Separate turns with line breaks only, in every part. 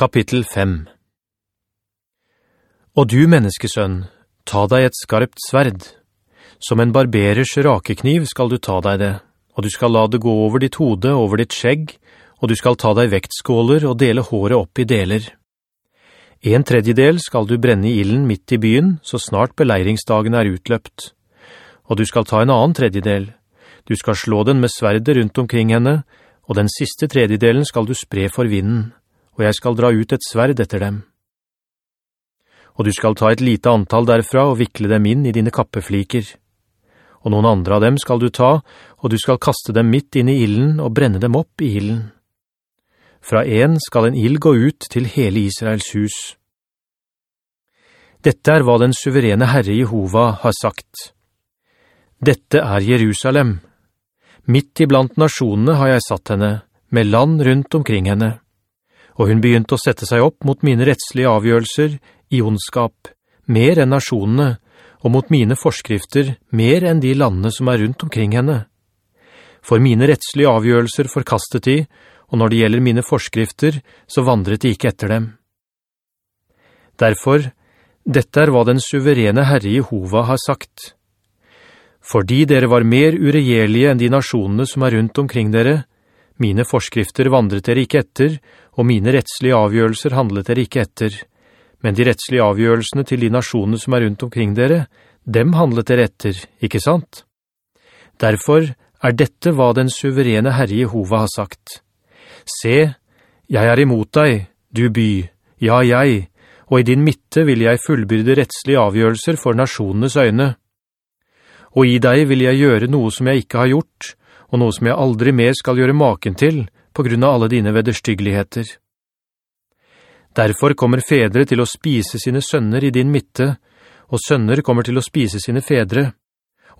Kapittel 5 Og du, menneskesønn, ta deg et skarpt sverd. Som en barberers rakekniv skal du ta deg det, og du skal la det gå over ditt hode, over ditt skjegg, og du skal ta deg vektskåler og dele håret opp i deler. En tredjedel skal du brenne i illen midt i byen, så snart beleiringsdagen er utløpt. Og du skal ta en annen tredjedel. Du skal slå den med sverdet rundt omkring henne, og den siste tredjedelen skal du spre for vinden og jeg skal dra ut et sverd etter dem. Og du skal ta et lite antall derfra og vikle dem inn i dine kappefliker. Og noen andre av dem skal du ta, og du skal kaste dem midt inn i illen og brenne dem opp i illen. Fra en skal en ill gå ut til hele Israels hus. Dette er hva den suverene Herre Jehova har sagt. Dette er Jerusalem. Midt iblant nasjonene har jeg satt henne, med land rundt omkring henne og hun begynte å sette seg opp mot mine rettslige avgjørelser i ondskap, mer enn nasjonene, og mot mine forskrifter mer enn de landene som er rundt omkring henne. For mine rettslige avgjørelser forkastet de, og når det gjelder mine forskrifter, så vandret de ikke etter dem. Derfor, dette er hva den suverene Herre Jehova har sagt. Fordi dere var mer uregjerlige enn de nasjonene som er rundt omkring dere, mine forskrifter vandret dere ikke etter, og mine rettslige avgjørelser handlet dere ikke etter. Men de rettslige avgjørelsene til de nasjonene som er rundt omkring dere, dem handlet dere etter, ikke sant? Derfor er dette hva den suverene Herre Jehova har sagt. Se, jeg er imot deg, du by, ja jeg, og i din midte vil jeg fullbyrde rettslige avgjørelser for nasjonenes øyne. Og i deg vil jeg gjøre noe som jeg ikke har gjort, og noe som jeg aldri mer skal gjøre maken til, på grunn av alle dine vederstyggeligheter. Derfor kommer fedre til å spise sine sønner i din midte, og sønner kommer til å spise sine fedre,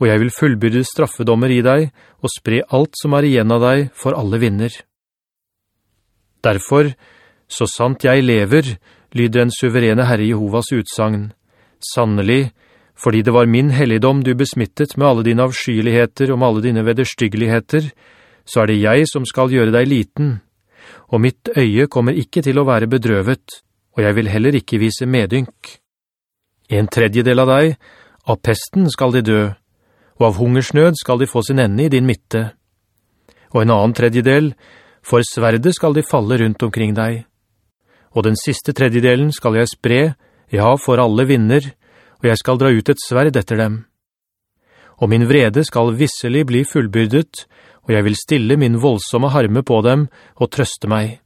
og jeg vil fullbyrde straffedommer i deg, og spre alt som er igjen av deg for alle vinner. Derfor, så sant jeg lever, lyder en suverene Herre Jehovas utsagn. Sannelig, fordi det var min helligdom du besmittet med alle dine avskyeligheter og med alle dine vederstyggeligheter, så er det jeg som skal gjøre deg liten. Og mitt øye kommer ikke til å være bedrøvet, og jeg vil heller ikke vise medynk. En tredjedel av deg, av pesten skal de dø, og av hungersnød skal de få sin ende i din midte. Og en annen tredjedel, for sverde skal de falle rundt omkring deg. Og den siste tredjedelen skal jeg spre, ja, for alle vinner, og jeg skal dra ut et sverd etter dem. Og min vrede skal visselig bli fullbyrdet, og jeg vil stille min voldsomme harme på dem og trøste meg.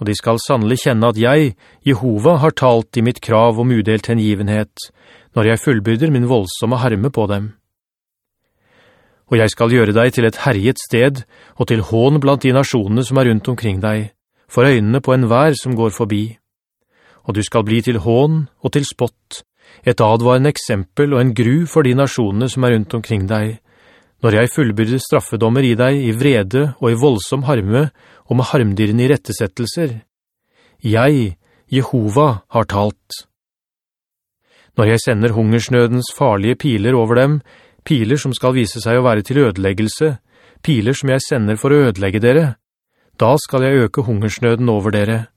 Og de skal sannelig kjenne at jeg, Jehova, har talt i mitt krav om udelt hengivenhet, når jeg fullbyrder min voldsomme harme på dem. Og jeg skal gjøre deg til et herjet sted, og til hån blant de nasjonene som er rundt omkring deg, for øynene på en vær som går forbi. Og du skal bli til hån og til spott, et advarende eksempel og en gru for de nasjonene som er rundt omkring deg, når jeg fullbyrder straffedommer i deg i vrede og i voldsom harme og med harmdyrene i rettesettelser. Jeg, Jehova, har talt. Når jeg sender hungersnødens farlige piler over dem, piler som skal vise seg å være til ødeleggelse, piler som jeg sender for å ødelegge dere, da skal jeg øke hungersnøden over dere,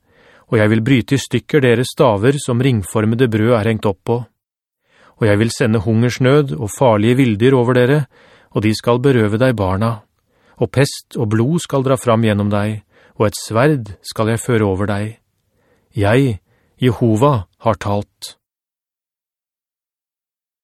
og jeg vil bryte i stykker deres staver som ringformede brød er hengt opp på og jeg vil sende hungersnød og farlige vildyr over dere, og de skal berøve deg barna, og pest og blod skal dra fram gjennom deg, og et sverd skal jeg føre over deg. Jeg, Jehova, har talt.»